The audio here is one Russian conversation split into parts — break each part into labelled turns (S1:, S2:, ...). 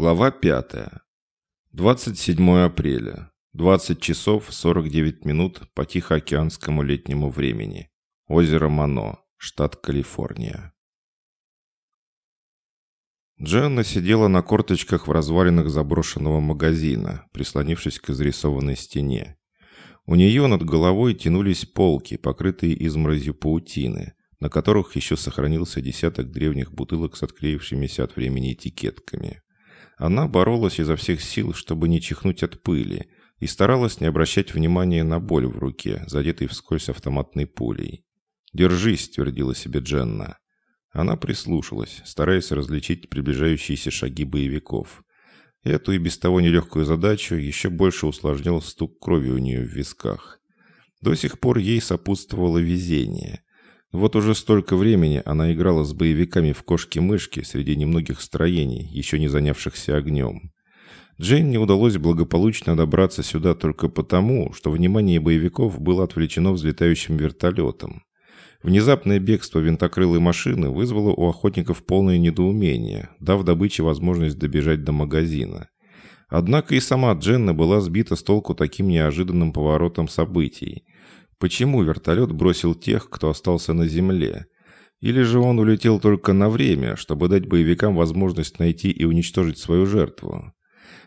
S1: Глава 5. 27 апреля. 20 часов 49 минут по Тихоокеанскому летнему времени. Озеро Мано, штат Калифорния. Дженна сидела на корточках в развалинах заброшенного магазина, прислонившись к изрисованной стене. У нее над головой тянулись полки, покрытые изморозью паутины, на которых еще сохранился десяток древних бутылок с отклеившимися от времени этикетками. Она боролась изо всех сил, чтобы не чихнуть от пыли, и старалась не обращать внимания на боль в руке, задетой вскользь автоматной пулей. «Держись», — твердила себе Дженна. Она прислушалась, стараясь различить приближающиеся шаги боевиков. Эту и без того нелегкую задачу еще больше усложнял стук крови у нее в висках. До сих пор ей сопутствовало везение. Вот уже столько времени она играла с боевиками в кошки-мышки среди немногих строений, еще не занявшихся огнем. Джейн не удалось благополучно добраться сюда только потому, что внимание боевиков было отвлечено взлетающим вертолетом. Внезапное бегство винтокрылой машины вызвало у охотников полное недоумение, дав добыче возможность добежать до магазина. Однако и сама Дженна была сбита с толку таким неожиданным поворотом событий – Почему вертолет бросил тех, кто остался на земле? Или же он улетел только на время, чтобы дать боевикам возможность найти и уничтожить свою жертву?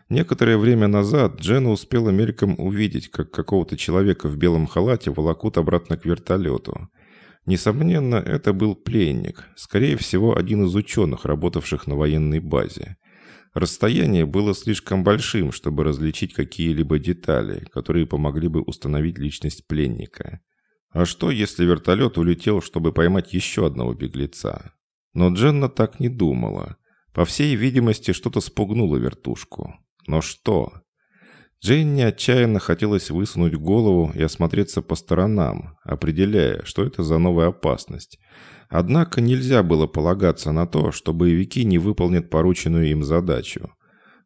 S1: Некоторое время назад Джена успела мельком увидеть, как какого-то человека в белом халате волокут обратно к вертолету. Несомненно, это был пленник, скорее всего, один из ученых, работавших на военной базе. Расстояние было слишком большим, чтобы различить какие-либо детали, которые помогли бы установить личность пленника. А что, если вертолет улетел, чтобы поймать еще одного беглеца? Но Дженна так не думала. По всей видимости, что-то спугнуло вертушку. Но что? Джейне отчаянно хотелось высунуть голову и осмотреться по сторонам, определяя, что это за новая опасность – Однако нельзя было полагаться на то, что боевики не выполнят порученную им задачу.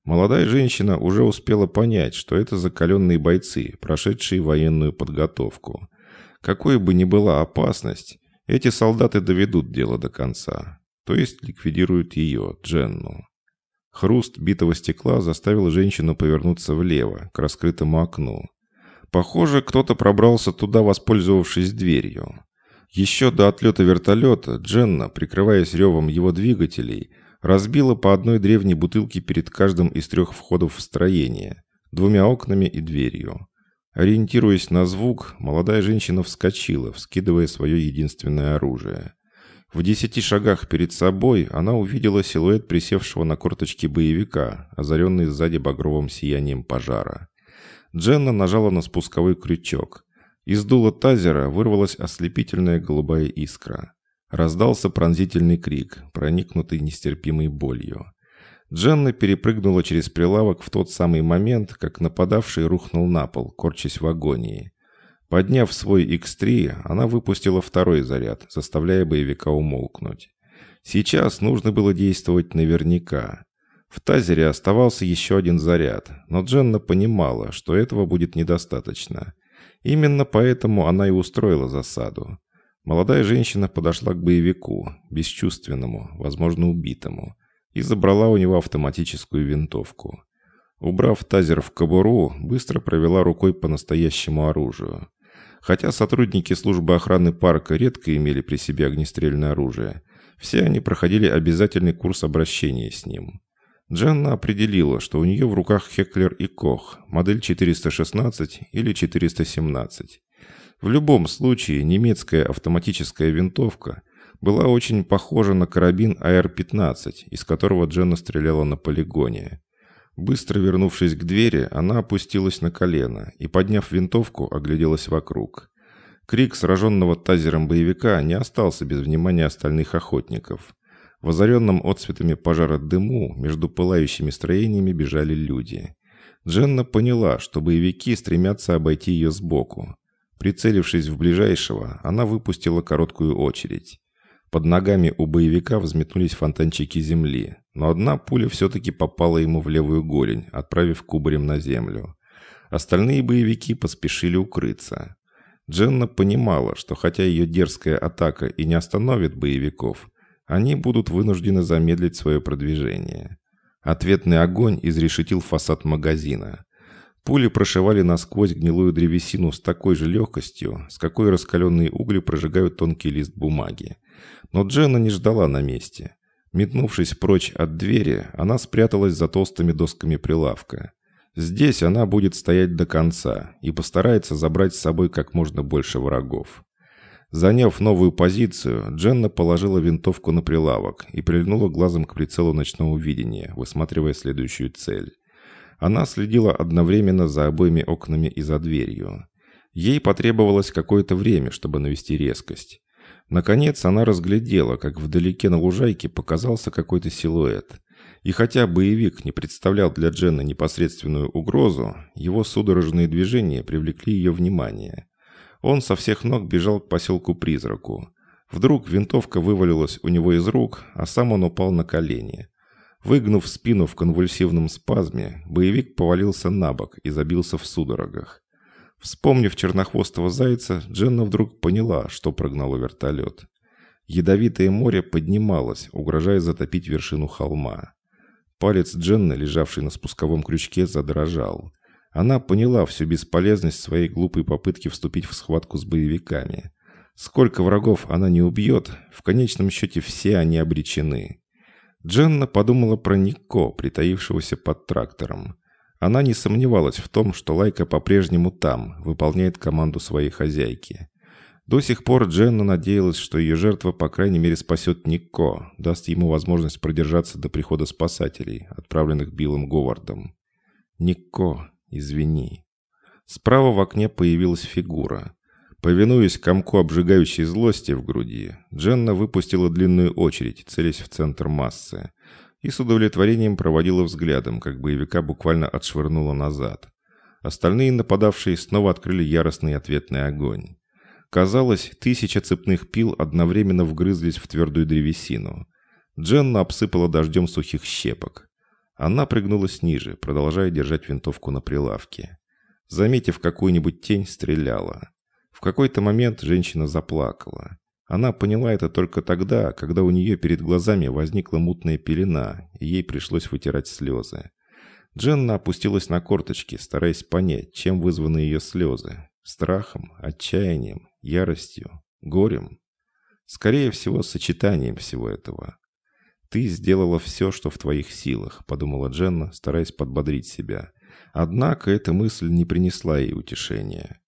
S1: Молодая женщина уже успела понять, что это закаленные бойцы, прошедшие военную подготовку. Какой бы ни была опасность, эти солдаты доведут дело до конца, то есть ликвидируют ее, Дженну. Хруст битого стекла заставил женщину повернуться влево, к раскрытому окну. Похоже, кто-то пробрался туда, воспользовавшись дверью. Еще до отлета вертолета Дженна, прикрываясь ревом его двигателей, разбила по одной древней бутылке перед каждым из трех входов в строение, двумя окнами и дверью. Ориентируясь на звук, молодая женщина вскочила, вскидывая свое единственное оружие. В десяти шагах перед собой она увидела силуэт присевшего на корточки боевика, озаренный сзади багровым сиянием пожара. Дженна нажала на спусковой крючок. Из дула тазера вырвалась ослепительная голубая искра. Раздался пронзительный крик, проникнутый нестерпимой болью. Дженна перепрыгнула через прилавок в тот самый момент, как нападавший рухнул на пол, корчась в агонии. Подняв свой X3, она выпустила второй заряд, заставляя боевика умолкнуть. Сейчас нужно было действовать наверняка. В тазере оставался еще один заряд, но Дженна понимала, что этого будет недостаточно – Именно поэтому она и устроила засаду. Молодая женщина подошла к боевику, бесчувственному, возможно, убитому, и забрала у него автоматическую винтовку. Убрав тазер в кобуру, быстро провела рукой по настоящему оружию. Хотя сотрудники службы охраны парка редко имели при себе огнестрельное оружие, все они проходили обязательный курс обращения с ним. Джанна определила, что у нее в руках Хеклер и Кох, модель 416 или 417. В любом случае, немецкая автоматическая винтовка была очень похожа на карабин АР-15, из которого Дженна стреляла на полигоне. Быстро вернувшись к двери, она опустилась на колено и, подняв винтовку, огляделась вокруг. Крик сраженного тазером боевика не остался без внимания остальных охотников. В озаренном отцветами пожара дыму между пылающими строениями бежали люди. Дженна поняла, что боевики стремятся обойти ее сбоку. Прицелившись в ближайшего, она выпустила короткую очередь. Под ногами у боевика взметнулись фонтанчики земли, но одна пуля все-таки попала ему в левую голень, отправив кубарем на землю. Остальные боевики поспешили укрыться. Дженна понимала, что хотя ее дерзкая атака и не остановит боевиков, они будут вынуждены замедлить свое продвижение. Ответный огонь изрешетил фасад магазина. Пули прошивали насквозь гнилую древесину с такой же легкостью, с какой раскаленные угли прожигают тонкий лист бумаги. Но Дженна не ждала на месте. Метнувшись прочь от двери, она спряталась за толстыми досками прилавка. Здесь она будет стоять до конца и постарается забрать с собой как можно больше врагов. Заняв новую позицию, Дженна положила винтовку на прилавок и прильнула глазом к прицелу ночного видения, высматривая следующую цель. Она следила одновременно за обоими окнами и за дверью. Ей потребовалось какое-то время, чтобы навести резкость. Наконец она разглядела, как вдалеке на лужайке показался какой-то силуэт. И хотя боевик не представлял для Дженны непосредственную угрозу, его судорожные движения привлекли ее внимание. Он со всех ног бежал к поселку-призраку. Вдруг винтовка вывалилась у него из рук, а сам он упал на колени. Выгнув спину в конвульсивном спазме, боевик повалился на бок и забился в судорогах. Вспомнив чернохвостого зайца, Дженна вдруг поняла, что прогнало вертолет. Ядовитое море поднималось, угрожая затопить вершину холма. Палец Дженны, лежавший на спусковом крючке, задрожал. Она поняла всю бесполезность своей глупой попытки вступить в схватку с боевиками. Сколько врагов она не убьет, в конечном счете все они обречены. Дженна подумала про Нико, притаившегося под трактором. Она не сомневалась в том, что Лайка по-прежнему там, выполняет команду своей хозяйки. До сих пор Дженна надеялась, что ее жертва по крайней мере спасет Нико, даст ему возможность продержаться до прихода спасателей, отправленных Биллом Говардом. «Нико, извини». Справа в окне появилась фигура. Повинуясь комку обжигающей злости в груди, Дженна выпустила длинную очередь, целясь в центр массы, и с удовлетворением проводила взглядом, как боевика буквально отшвырнула назад. Остальные нападавшие снова открыли яростный ответный огонь. Казалось, тысяча цепных пил одновременно вгрызлись в твердую древесину. Дженна обсыпала дождем сухих щепок. Она пригнулась ниже, продолжая держать винтовку на прилавке. Заметив какую-нибудь тень, стреляла. В какой-то момент женщина заплакала. Она поняла это только тогда, когда у нее перед глазами возникла мутная пелена, и ей пришлось вытирать слезы. Дженна опустилась на корточки, стараясь понять, чем вызваны ее слезы. Страхом, отчаянием, яростью, горем. Скорее всего, сочетанием всего этого. «Ты сделала все, что в твоих силах», — подумала Дженна, стараясь подбодрить себя. Однако эта мысль не принесла ей утешения.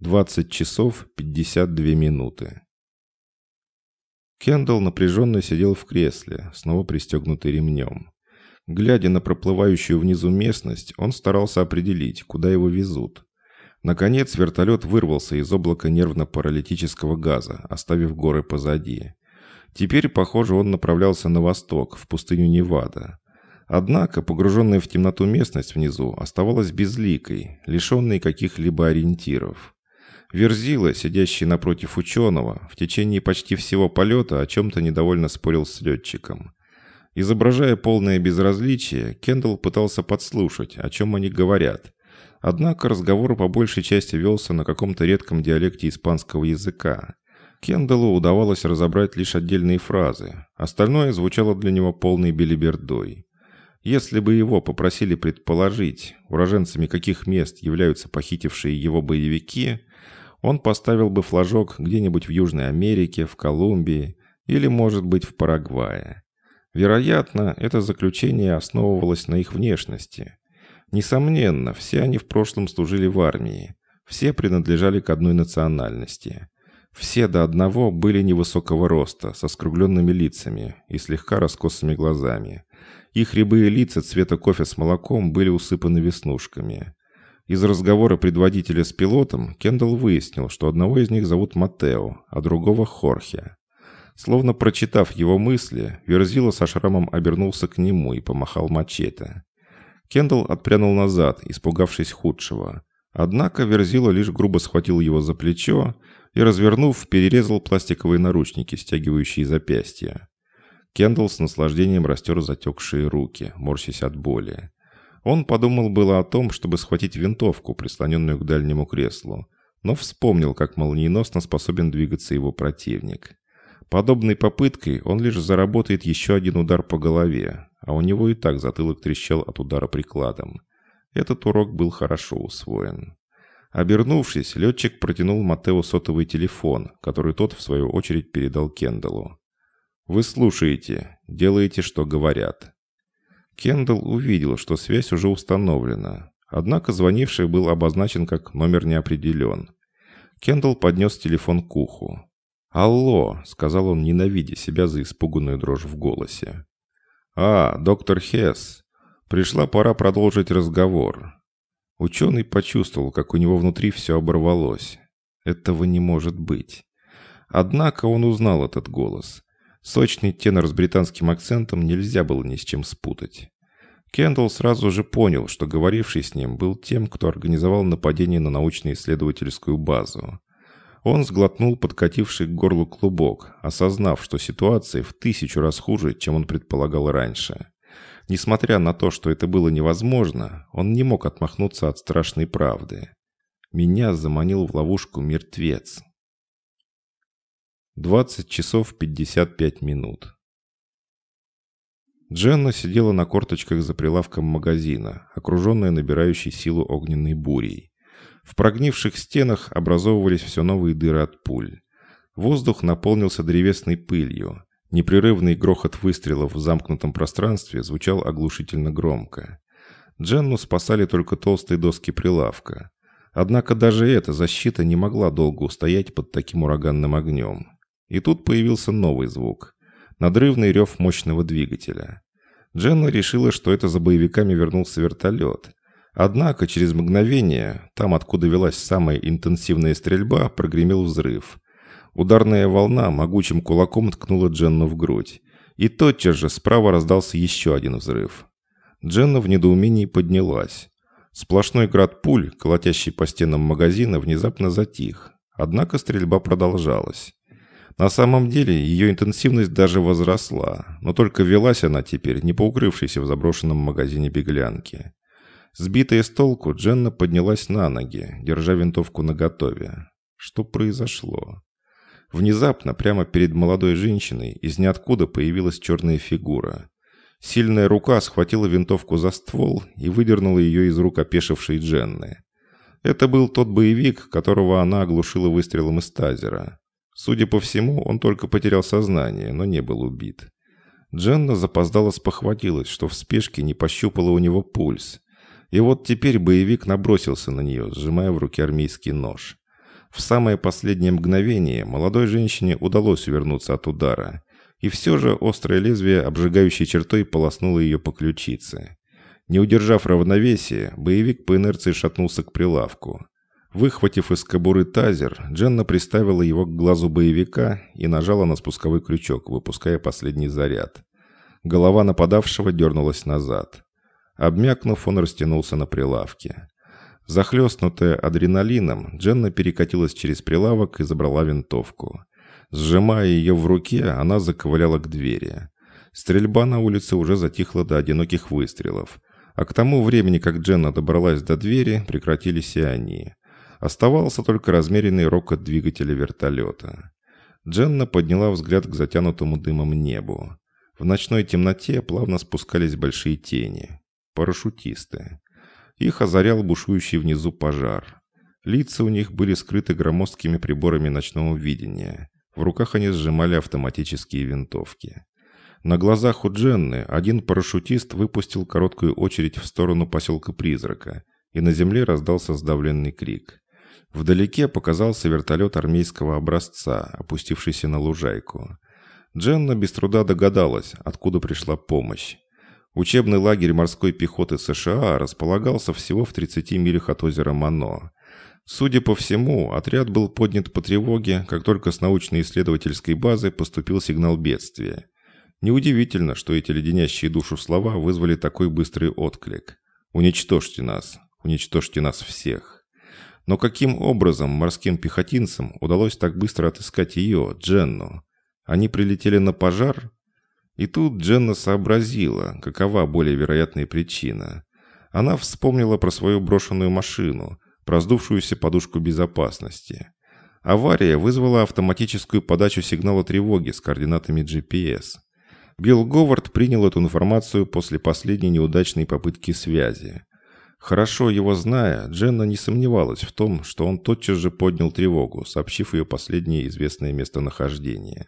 S1: 20 часов 52 минуты. Кендалл напряженно сидел в кресле, снова пристегнутый ремнем. Глядя на проплывающую внизу местность, он старался определить, куда его везут. Наконец вертолет вырвался из облака нервно-паралитического газа, оставив горы позади. Теперь, похоже, он направлялся на восток, в пустыню Невада. Однако погруженная в темноту местность внизу оставалась безликой, лишенной каких-либо ориентиров. Верзила, сидящий напротив ученого, в течение почти всего полета о чем-то недовольно спорил с летчиком. Изображая полное безразличие, Кендалл пытался подслушать, о чем они говорят. Однако разговор по большей части велся на каком-то редком диалекте испанского языка. Кендаллу удавалось разобрать лишь отдельные фразы, остальное звучало для него полной белибердой. Если бы его попросили предположить, уроженцами каких мест являются похитившие его боевики, он поставил бы флажок где-нибудь в Южной Америке, в Колумбии или, может быть, в Парагвае. Вероятно, это заключение основывалось на их внешности. Несомненно, все они в прошлом служили в армии, все принадлежали к одной национальности. Все до одного были невысокого роста, со скругленными лицами и слегка раскосыми глазами. Их рябые лица цвета кофе с молоком были усыпаны веснушками. Из разговора предводителя с пилотом Кендалл выяснил, что одного из них зовут Матео, а другого Хорхе. Словно прочитав его мысли, Верзила со шрамом обернулся к нему и помахал мачете. Кендалл отпрянул назад, испугавшись худшего. Однако Верзила лишь грубо схватил его за плечо и, развернув, перерезал пластиковые наручники, стягивающие запястья. Кендалл с наслаждением растер затекшие руки, морщась от боли. Он подумал было о том, чтобы схватить винтовку, прислоненную к дальнему креслу, но вспомнил, как молниеносно способен двигаться его противник. Подобной попыткой он лишь заработает еще один удар по голове, а у него и так затылок трещал от удара прикладом. Этот урок был хорошо усвоен. Обернувшись, летчик протянул Матео сотовый телефон, который тот, в свою очередь, передал Кендаллу. «Вы слушаете, делаете, что говорят». Кендалл увидел, что связь уже установлена. Однако звонивший был обозначен как номер не определен. Кендалл поднес телефон к уху. «Алло», — сказал он, ненавидя себя за испуганную дрожь в голосе. «А, доктор Хесс, пришла пора продолжить разговор. Ученый почувствовал, как у него внутри все оборвалось. Этого не может быть. Однако он узнал этот голос. Сочный тенор с британским акцентом нельзя было ни с чем спутать. Кендалл сразу же понял, что говоривший с ним был тем, кто организовал нападение на научно-исследовательскую базу. Он сглотнул подкативший к горлу клубок, осознав, что ситуация в тысячу раз хуже, чем он предполагал раньше. Несмотря на то, что это было невозможно, он не мог отмахнуться от страшной правды. Меня заманил в ловушку мертвец. 20 часов 55 минут. Дженна сидела на корточках за прилавком магазина, окруженная набирающей силу огненной бурей. В прогнивших стенах образовывались все новые дыры от пуль. Воздух наполнился древесной пылью. Непрерывный грохот выстрелов в замкнутом пространстве звучал оглушительно громко. Дженну спасали только толстые доски прилавка. Однако даже эта защита не могла долго устоять под таким ураганным огнем. И тут появился новый звук. Надрывный рев мощного двигателя. Дженна решила, что это за боевиками вернулся вертолет. Однако через мгновение, там откуда велась самая интенсивная стрельба, прогремел взрыв. Ударная волна могучим кулаком ткнула Дженну в грудь. И тотчас же справа раздался еще один взрыв. Дженна в недоумении поднялась. Сплошной град пуль, колотящий по стенам магазина, внезапно затих. Однако стрельба продолжалась. На самом деле ее интенсивность даже возросла, но только велась она теперь, не поукрывшейся в заброшенном магазине беглянки. Сбитая с толку, Дженна поднялась на ноги, держа винтовку наготове. Что произошло? Внезапно, прямо перед молодой женщиной, из ниоткуда появилась черная фигура. Сильная рука схватила винтовку за ствол и выдернула ее из рук опешившей Дженны. Это был тот боевик, которого она оглушила выстрелом из тазера. Судя по всему, он только потерял сознание, но не был убит. Дженна запоздала спохватилась, что в спешке не пощупала у него пульс. И вот теперь боевик набросился на нее, сжимая в руке армейский нож. В самое последнее мгновение молодой женщине удалось увернуться от удара, и все же острое лезвие обжигающей чертой полоснуло ее по ключице. Не удержав равновесия, боевик по инерции шатнулся к прилавку. Выхватив из кобуры тазер, Дженна приставила его к глазу боевика и нажала на спусковой крючок, выпуская последний заряд. Голова нападавшего дернулась назад. Обмякнув, он растянулся на прилавке. Захлестнутая адреналином, Дженна перекатилась через прилавок и забрала винтовку. Сжимая ее в руке, она заковыляла к двери. Стрельба на улице уже затихла до одиноких выстрелов. А к тому времени, как Дженна добралась до двери, прекратились и они. Оставался только размеренный рокот двигателя вертолета. Дженна подняла взгляд к затянутому дымом небу. В ночной темноте плавно спускались большие тени. Парашютисты. Их озарял бушующий внизу пожар. Лица у них были скрыты громоздкими приборами ночного видения. В руках они сжимали автоматические винтовки. На глазах у Дженны один парашютист выпустил короткую очередь в сторону поселка Призрака, и на земле раздался сдавленный крик. Вдалеке показался вертолет армейского образца, опустившийся на лужайку. Дженна без труда догадалась, откуда пришла помощь. Учебный лагерь морской пехоты США располагался всего в 30 милях от озера Мано. Судя по всему, отряд был поднят по тревоге, как только с научно-исследовательской базы поступил сигнал бедствия. Неудивительно, что эти леденящие душу слова вызвали такой быстрый отклик. «Уничтожьте нас! Уничтожьте нас всех!» Но каким образом морским пехотинцам удалось так быстро отыскать ее, Дженну? Они прилетели на пожар? И тут Дженна сообразила, какова более вероятная причина. Она вспомнила про свою брошенную машину, про сдувшуюся подушку безопасности. Авария вызвала автоматическую подачу сигнала тревоги с координатами GPS. Билл Говард принял эту информацию после последней неудачной попытки связи. Хорошо его зная, Дженна не сомневалась в том, что он тотчас же поднял тревогу, сообщив ее последнее известное местонахождение.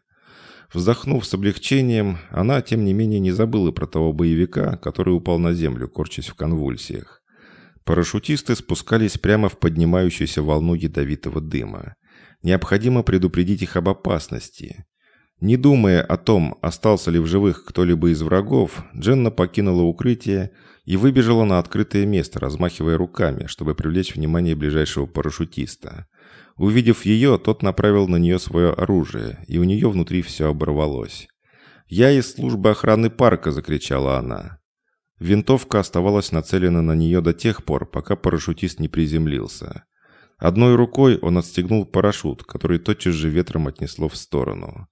S1: Вздохнув с облегчением, она, тем не менее, не забыла про того боевика, который упал на землю, корчась в конвульсиях. Парашютисты спускались прямо в поднимающуюся волну ядовитого дыма. Необходимо предупредить их об опасности. Не думая о том, остался ли в живых кто-либо из врагов, Дженна покинула укрытие и выбежала на открытое место, размахивая руками, чтобы привлечь внимание ближайшего парашютиста. Увидев ее, тот направил на нее свое оружие, и у нее внутри все оборвалось. «Я из службы охраны парка!» – закричала она. Винтовка оставалась нацелена на нее до тех пор, пока парашютист не приземлился. Одной рукой он отстегнул парашют, который тотчас же ветром отнесло в сторону.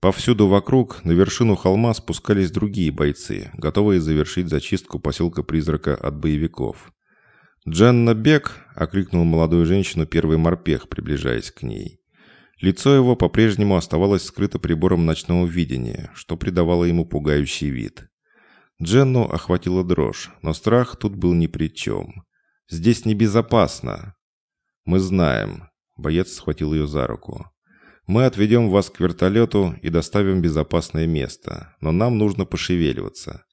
S1: Повсюду вокруг, на вершину холма спускались другие бойцы, готовые завершить зачистку поселка Призрака от боевиков. «Дженна Бек!» – окликнул молодую женщину первый морпех, приближаясь к ней. Лицо его по-прежнему оставалось скрыто прибором ночного видения, что придавало ему пугающий вид. Дженну охватила дрожь, но страх тут был ни при чем. «Здесь небезопасно!» «Мы знаем», – боец схватил ее за руку. Мы отведем вас к вертолету и доставим в безопасное место, но нам нужно пошевеливаться.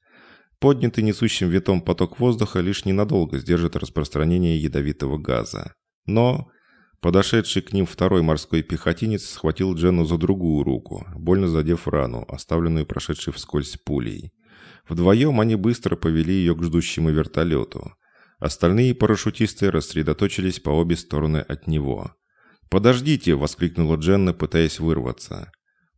S1: Поднятый несущим витом поток воздуха лишь ненадолго сдержит распространение ядовитого газа. Но подошедший к ним второй морской пехотинец схватил Дженну за другую руку, больно задев рану, оставленную прошедшей вскользь пулей. Вдвоем они быстро повели ее к ждущему вертолету. Остальные парашютисты рассредоточились по обе стороны от него. «Подождите!» – воскликнула Дженна, пытаясь вырваться.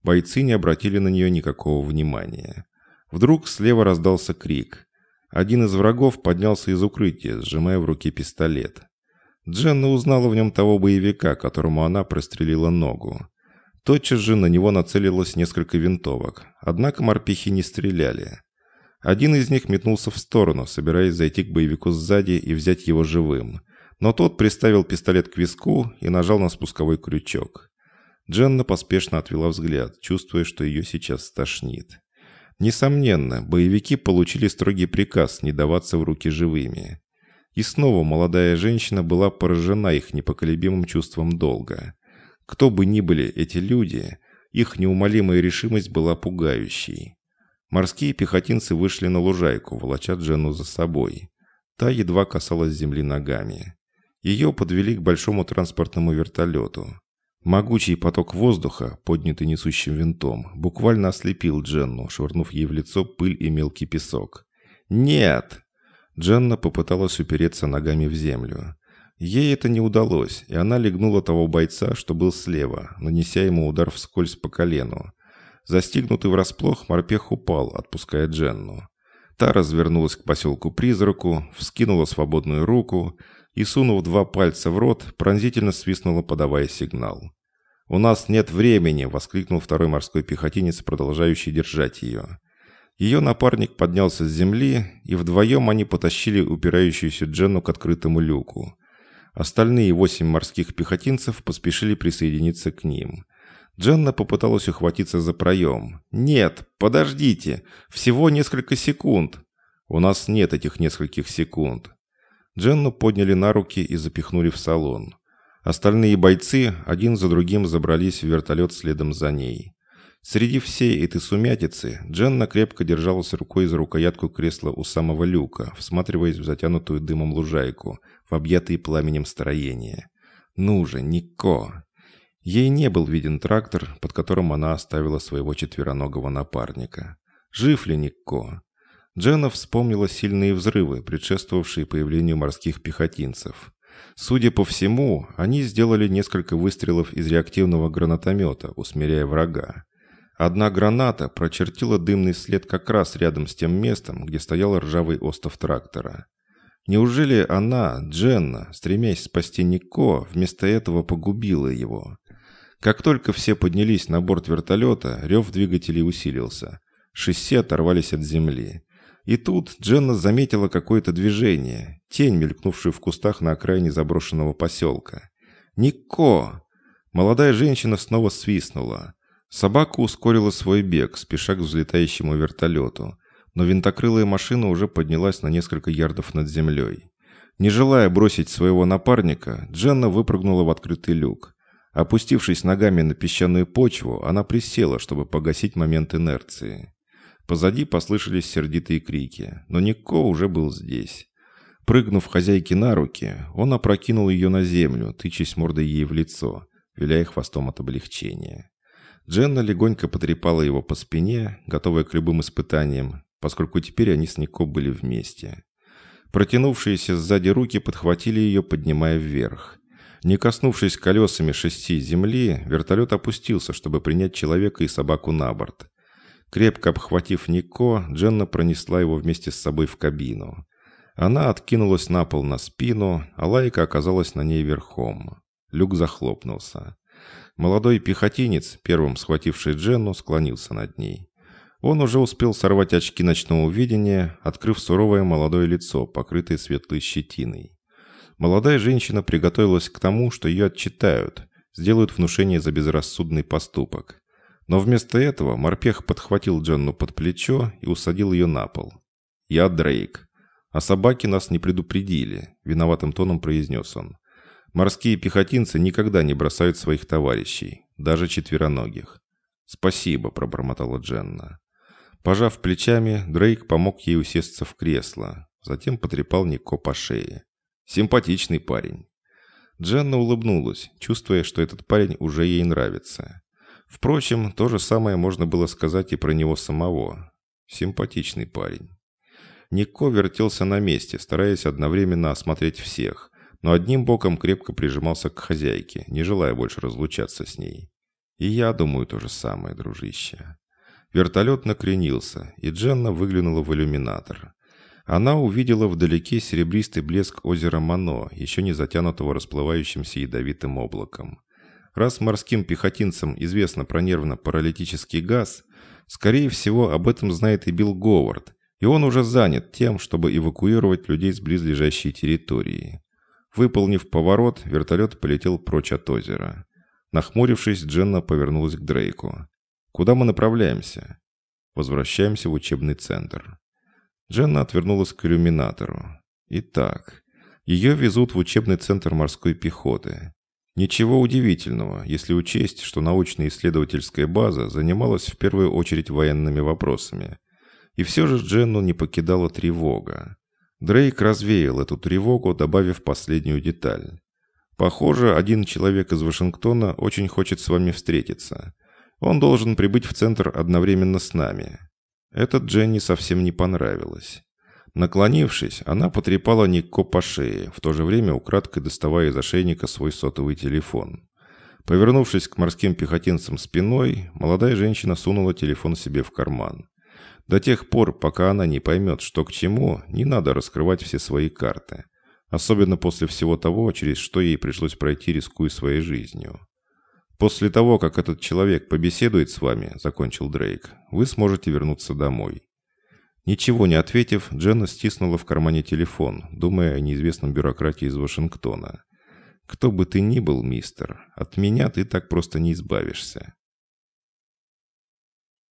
S1: Бойцы не обратили на нее никакого внимания. Вдруг слева раздался крик. Один из врагов поднялся из укрытия, сжимая в руке пистолет. Дженна узнала в нем того боевика, которому она прострелила ногу. Тотчас же на него нацелилось несколько винтовок, однако морпехи не стреляли. Один из них метнулся в сторону, собираясь зайти к боевику сзади и взять его живым – но тот приставил пистолет к виску и нажал на спусковой крючок. Дженна поспешно отвела взгляд, чувствуя, что ее сейчас стошнит. Несомненно, боевики получили строгий приказ не даваться в руки живыми. И снова молодая женщина была поражена их непоколебимым чувством долга. Кто бы ни были эти люди, их неумолимая решимость была пугающей. Морские пехотинцы вышли на лужайку, волоча Дженну за собой. Та едва касалась земли ногами. Ее подвели к большому транспортному вертолету. Могучий поток воздуха, поднятый несущим винтом, буквально ослепил Дженну, швырнув ей в лицо пыль и мелкий песок. «Нет!» Дженна попыталась упереться ногами в землю. Ей это не удалось, и она легнула того бойца, что был слева, нанеся ему удар вскользь по колену. Застигнутый врасплох, морпех упал, отпуская Дженну. Та развернулась к поселку-призраку, вскинула свободную руку, и, сунув два пальца в рот, пронзительно свистнула, подавая сигнал. «У нас нет времени!» — воскликнул второй морской пехотинец, продолжающий держать ее. Ее напарник поднялся с земли, и вдвоем они потащили упирающуюся Дженну к открытому люку. Остальные восемь морских пехотинцев поспешили присоединиться к ним. Дженна попыталась ухватиться за проем. «Нет, подождите! Всего несколько секунд!» «У нас нет этих нескольких секунд. Дженну подняли на руки и запихнули в салон. Остальные бойцы один за другим забрались в вертолет следом за ней. Среди всей этой сумятицы Дженна крепко держалась рукой за рукоятку кресла у самого люка, всматриваясь в затянутую дымом лужайку, в объятые пламенем строения. «Ну же, Нико!» Ей не был виден трактор, под которым она оставила своего четвероногого напарника. Жив ли Нико? Дженна вспомнила сильные взрывы, предшествовавшие появлению морских пехотинцев. Судя по всему, они сделали несколько выстрелов из реактивного гранатомета, усмиряя врага. Одна граната прочертила дымный след как раз рядом с тем местом, где стоял ржавый остов трактора. Неужели она, Дженна, стремясь спасти Нико, вместо этого погубила его? Как только все поднялись на борт вертолета, рев двигателей усилился. Шасси оторвались от земли. И тут Дженна заметила какое-то движение, тень, мелькнувшую в кустах на окраине заброшенного поселка. «Нико!» Молодая женщина снова свистнула. Собака ускорила свой бег, спеша к взлетающему вертолету, но винтокрылая машина уже поднялась на несколько ярдов над землей. Не желая бросить своего напарника, Дженна выпрыгнула в открытый люк. Опустившись ногами на песчаную почву, она присела, чтобы погасить момент инерции. Позади послышались сердитые крики, но Нико уже был здесь. Прыгнув хозяйке на руки, он опрокинул ее на землю, тычась мордой ей в лицо, виляя хвостом от облегчения. Дженна легонько потрепала его по спине, готовая к любым испытаниям, поскольку теперь они с Нико были вместе. Протянувшиеся сзади руки подхватили ее, поднимая вверх. Не коснувшись колесами шести земли, вертолет опустился, чтобы принять человека и собаку на борт. Крепко обхватив Нико, Дженна пронесла его вместе с собой в кабину. Она откинулась на пол на спину, а Лайка оказалась на ней верхом. Люк захлопнулся. Молодой пехотинец, первым схвативший Дженну, склонился над ней. Он уже успел сорвать очки ночного видения, открыв суровое молодое лицо, покрытое светлой щетиной. Молодая женщина приготовилась к тому, что ее отчитают, сделают внушение за безрассудный поступок. Но вместо этого морпех подхватил Дженну под плечо и усадил ее на пол. «Я Дрейк. А собаки нас не предупредили», — виноватым тоном произнес он. «Морские пехотинцы никогда не бросают своих товарищей, даже четвероногих». «Спасибо», — пробормотала Дженна. Пожав плечами, Дрейк помог ей усесться в кресло, затем потрепал Нико по шее. «Симпатичный парень». Дженна улыбнулась, чувствуя, что этот парень уже ей нравится. Впрочем, то же самое можно было сказать и про него самого. Симпатичный парень. Нико вертелся на месте, стараясь одновременно осмотреть всех, но одним боком крепко прижимался к хозяйке, не желая больше разлучаться с ней. И я думаю то же самое, дружище. Вертолет накренился, и Дженна выглянула в иллюминатор. Она увидела вдалеке серебристый блеск озера Мано, еще не затянутого расплывающимся ядовитым облаком. Раз морским пехотинцам известно про нервно-паралитический газ, скорее всего, об этом знает и Билл Говард, и он уже занят тем, чтобы эвакуировать людей с близлежащей территории. Выполнив поворот, вертолет полетел прочь от озера. Нахмурившись, Дженна повернулась к Дрейку. Куда мы направляемся? Возвращаемся в учебный центр. Дженна отвернулась к иллюминатору. Итак, ее везут в учебный центр морской пехоты. Ничего удивительного, если учесть, что научно-исследовательская база занималась в первую очередь военными вопросами. И все же Дженну не покидала тревога. Дрейк развеял эту тревогу, добавив последнюю деталь. «Похоже, один человек из Вашингтона очень хочет с вами встретиться. Он должен прибыть в центр одновременно с нами. Этот Дженни совсем не понравилось. Наклонившись, она потрепала Никко по шее, в то же время украдкой доставая из ошейника свой сотовый телефон. Повернувшись к морским пехотинцам спиной, молодая женщина сунула телефон себе в карман. До тех пор, пока она не поймет, что к чему, не надо раскрывать все свои карты. Особенно после всего того, через что ей пришлось пройти, рискуя своей жизнью. «После того, как этот человек побеседует с вами», — закончил Дрейк, — «вы сможете вернуться домой». Ничего не ответив, Дженна стиснула в кармане телефон, думая о неизвестном бюрократе из Вашингтона. «Кто бы ты ни был, мистер, от меня ты так просто не избавишься».